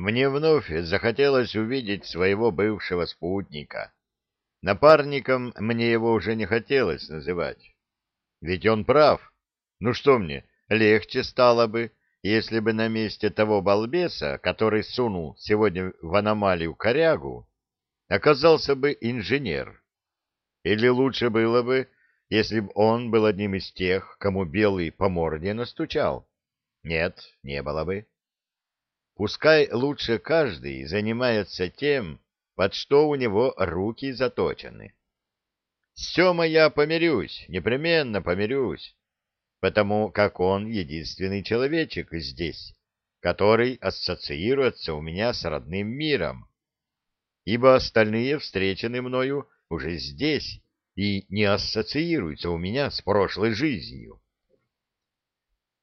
Мне вновь захотелось увидеть своего бывшего спутника. Напарником мне его уже не хотелось называть. Ведь он прав. Ну что мне, легче стало бы, если бы на месте того балбеса, который сунул сегодня в аномалию корягу, оказался бы инженер. Или лучше было бы, если бы он был одним из тех, кому белый по морде настучал. Нет, не было бы. Пускай лучше каждый занимается тем, под что у него руки заточены. С Семой я помирюсь, непременно помирюсь, потому как он единственный человечек здесь, который ассоциируется у меня с родным миром, ибо остальные встречены мною уже здесь и не ассоциируются у меня с прошлой жизнью.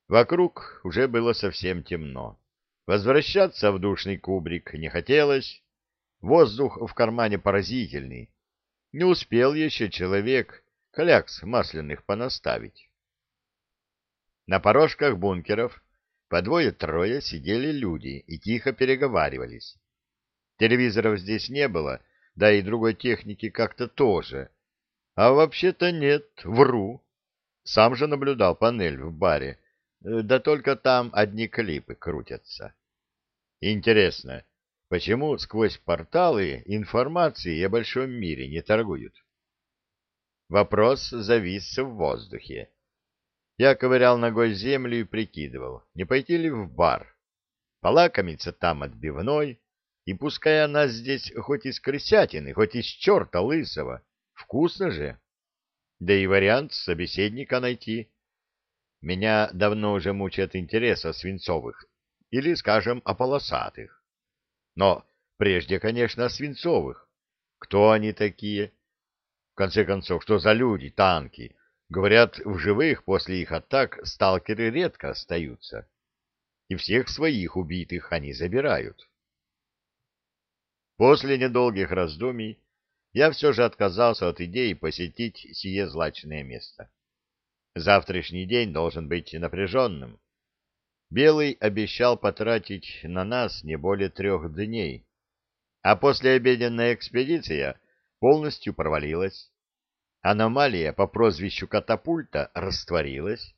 Вокруг уже было совсем темно. Возвращаться в душный кубрик не хотелось. Воздух в кармане поразительный. Не успел еще человек клякс масляных понаставить. На порожках бункеров по двое-трое сидели люди и тихо переговаривались. Телевизоров здесь не было, да и другой техники как-то тоже. А вообще-то нет, вру. Сам же наблюдал панель в баре, да только там одни клипы крутятся. Интересно, почему сквозь порталы информации о большом мире не торгуют? Вопрос завис в воздухе. Я ковырял ногой землю и прикидывал, не пойти ли в бар, полакомиться там отбивной, и пускай она здесь хоть из крысятины, хоть из черта лысого, вкусно же. Да и вариант собеседника найти меня давно уже мучает интерес о свинцовых, или, скажем, о полосатых. Но прежде, конечно, о свинцовых. Кто они такие? В конце концов, что за люди, танки? Говорят, в живых после их атак сталкеры редко остаются. И всех своих убитых они забирают. После недолгих раздумий я все же отказался от идеи посетить сие злачное место. Завтрашний день должен быть напряженным. Белый обещал потратить на нас не более трех дней, а послеобеденная экспедиция полностью провалилась. Аномалия по прозвищу Катапульта растворилась,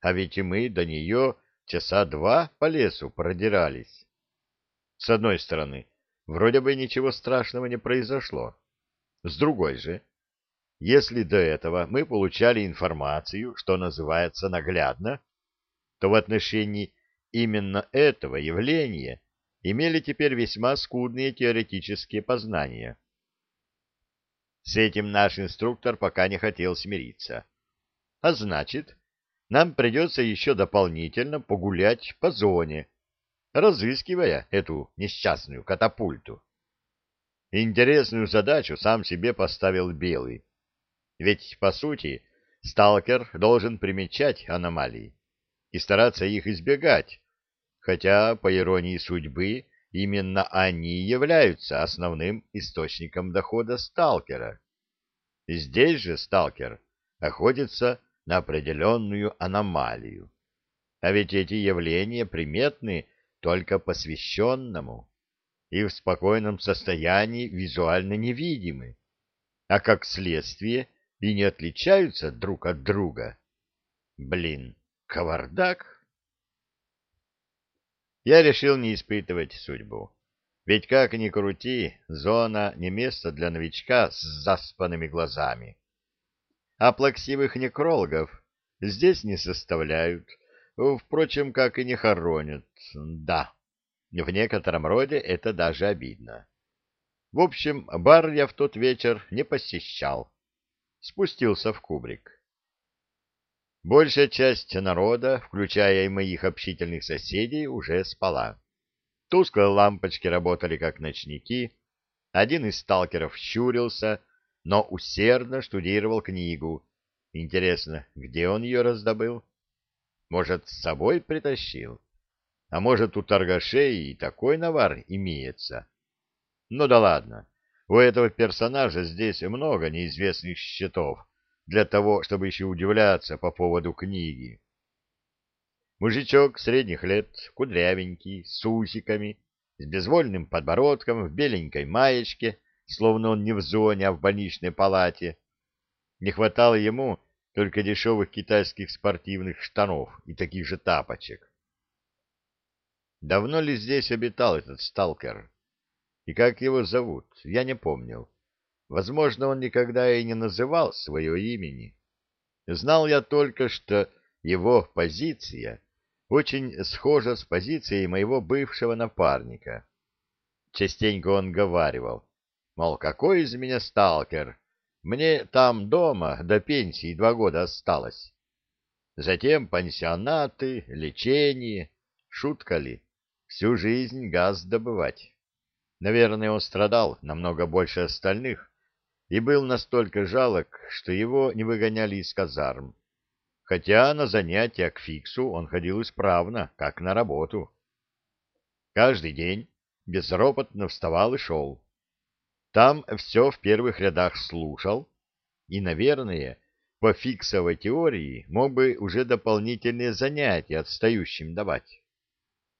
а ведь и мы до нее часа два по лесу продирались. С одной стороны, вроде бы ничего страшного не произошло. С другой же, если до этого мы получали информацию, что называется наглядно, то в отношении именно этого явления имели теперь весьма скудные теоретические познания. С этим наш инструктор пока не хотел смириться. А значит, нам придется еще дополнительно погулять по зоне, разыскивая эту несчастную катапульту. Интересную задачу сам себе поставил Белый ведь, по сути, сталкер должен примечать аномалии и стараться их избегать, хотя, по иронии судьбы, именно они являются основным источником дохода сталкера. Здесь же сталкер охотится на определенную аномалию. А ведь эти явления приметны только посвященному и в спокойном состоянии визуально невидимы, а как следствие – и не отличаются друг от друга. Блин, кавардак! Я решил не испытывать судьбу. Ведь как ни крути, зона не место для новичка с заспанными глазами. А плаксивых некрологов здесь не составляют, впрочем, как и не хоронят. Да, в некотором роде это даже обидно. В общем, бар я в тот вечер не посещал спустился в кубрик. Большая часть народа, включая и моих общительных соседей, уже спала. Тусклые лампочки работали как ночники, один из сталкеров щурился, но усердно штудировал книгу. Интересно, где он ее раздобыл? Может, с собой притащил? А может, у торгашей и такой навар имеется? Ну да ладно, у этого персонажа здесь много неизвестных счетов для того, чтобы еще удивляться по поводу книги. Мужичок средних лет, кудрявенький, с усиками, с безвольным подбородком в беленькой маечке, словно он не в зоне, а в больничной палате. Не хватало ему только дешевых китайских спортивных штанов и таких же тапочек. Давно ли здесь обитал этот сталкер? И как его зовут, я не помнил. Возможно, он никогда и не называл свое имени. Знал я только, что его позиция очень схожа с позицией моего бывшего напарника. Частенько он говаривал, мол, какой из меня сталкер, мне там дома до пенсии два года осталось. Затем пансионаты, лечение, шутка ли, всю жизнь газ добывать. Наверное, он страдал намного больше остальных и был настолько жалок, что его не выгоняли из казарм хотя на занятия к фиксу он ходил исправно, как на работу. Каждый день безропотно вставал и шел. Там все в первых рядах слушал и, наверное, по фиксовой теории мог бы уже дополнительные занятия отстающим давать.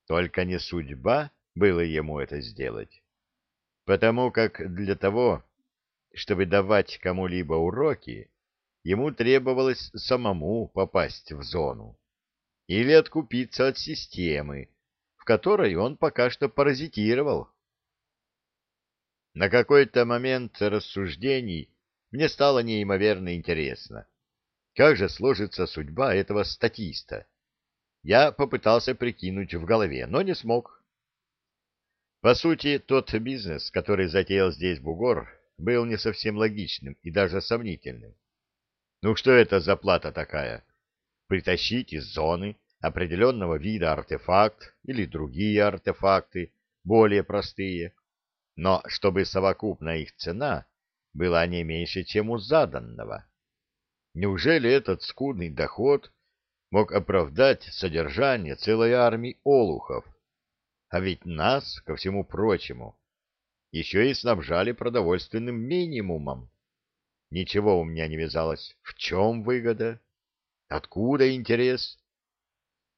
Только не судьба было ему это сделать, потому как для того, чтобы давать кому-либо уроки, ему требовалось самому попасть в зону или откупиться от системы, в которой он пока что паразитировал. На какой-то момент рассуждений мне стало неимоверно интересно, как же сложится судьба этого статиста. Я попытался прикинуть в голове, но не смог. По сути, тот бизнес, который затеял здесь бугор, был не совсем логичным и даже сомнительным. Ну что это за плата такая? Притащить из зоны определенного вида артефакт или другие артефакты, более простые, но чтобы совокупная их цена была не меньше, чем у заданного. Неужели этот скудный доход мог оправдать содержание целой армии олухов? А ведь нас, ко всему прочему, еще и снабжали продовольственным минимумом. Ничего у меня не вязалось. В чем выгода? Откуда интерес?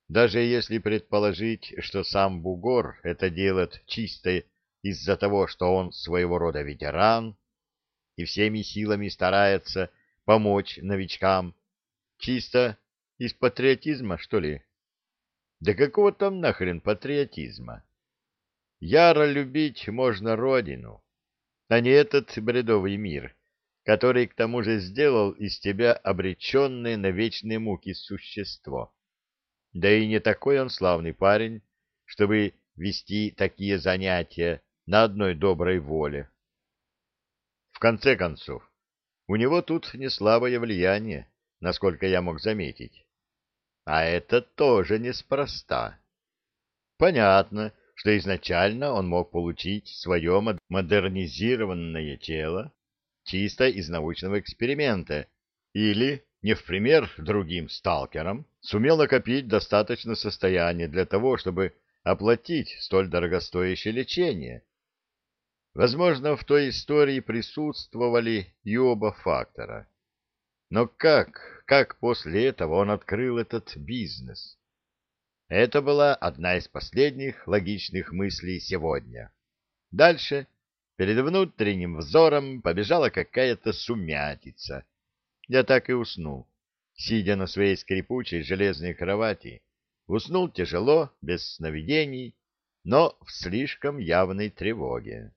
Даже если предположить, что сам Бугор это делает чисто из-за того, что он своего рода ветеран и всеми силами старается помочь новичкам, чисто из патриотизма, что ли? Да какого там нахрен патриотизма? Яро любить можно родину, а не этот бредовый мир, который к тому же сделал из тебя обреченное на вечные муки существо. Да и не такой он славный парень, чтобы вести такие занятия на одной доброй воле. В конце концов, у него тут не слабое влияние, насколько я мог заметить. А это тоже неспроста. Понятно, что изначально он мог получить свое модернизированное тело чисто из научного эксперимента, или, не в пример другим сталкерам, сумел накопить достаточно состояния для того, чтобы оплатить столь дорогостоящее лечение. Возможно, в той истории присутствовали и оба фактора. Но как, как после этого он открыл этот бизнес? Это была одна из последних логичных мыслей сегодня. Дальше Перед внутренним взором побежала какая-то сумятица. Я так и уснул, сидя на своей скрипучей железной кровати. Уснул тяжело, без сновидений, но в слишком явной тревоге.